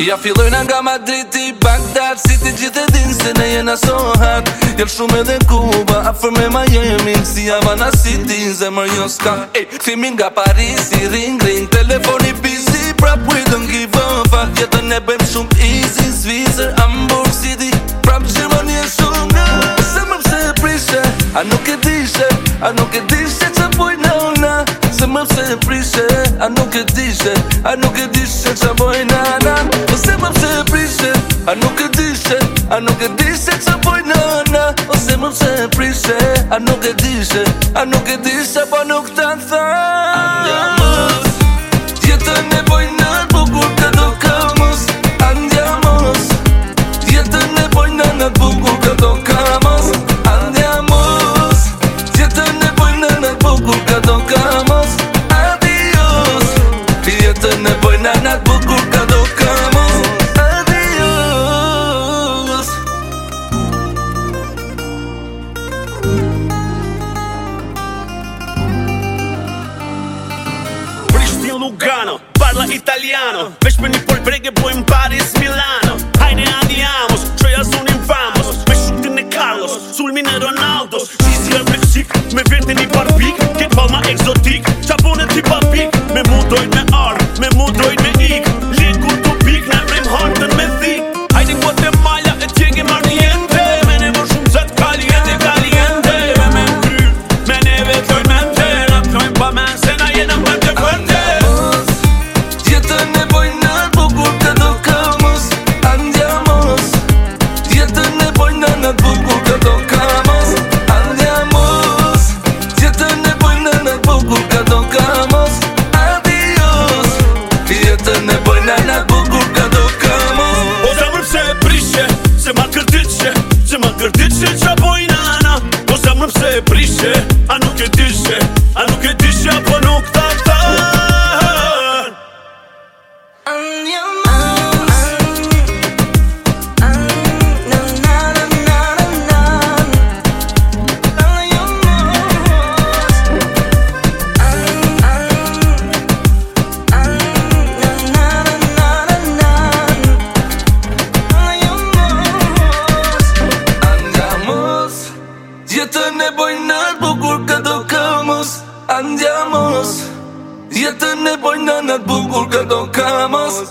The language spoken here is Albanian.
Ja fillojnë nga Madrid i Bagdad Si të gjithë e dinë se ne jena so hat Jelë shumë edhe Kuba A fërme ma jemi Si Havana City Zemër jo s'ka Ej, këthimi nga Paris i ring ring Telefon i busy Prap we don't give a fuck Jetën e bëjmë shumë easy Zvizër Hamburg City Prap Gjermoni e shumë Se më pëse e prishe A nuk e dishe A nuk e dishe që bujnë Ose me mse prishe, a nuk e dishe, a nuk e dishe që pojë nana Ose po me mse prishe, a nuk e dishe, a nuk e dishe që pojë nana Ose po me mse prishe, a nuk e... Lugano Parla Italiano Vesh me një pol brege bojm Paris Milano Hajne Andi Amos Shreja zunim famos Me shukëtën në Carlos Sulmi në Ronaldos Shizia me qik Me vjetën një barbik Ketë palma exotik Shabonet t'i papik Me mu me ar Me mu me ik Likur t'u pik në vrim hartën me thik Hajne kua të malja E tjegi ma njente Me ne vër shumë zët kalijet e kalijente Me me mkryr Me ne vetojt me mte Në të tojnë pa men Se na jenë më të fërte në bëjna në bukur ka do kamo O zemër pse prishe, se ma kërtit se ma kërtit që po Je të nebojnë në nëtë bukur këto kamas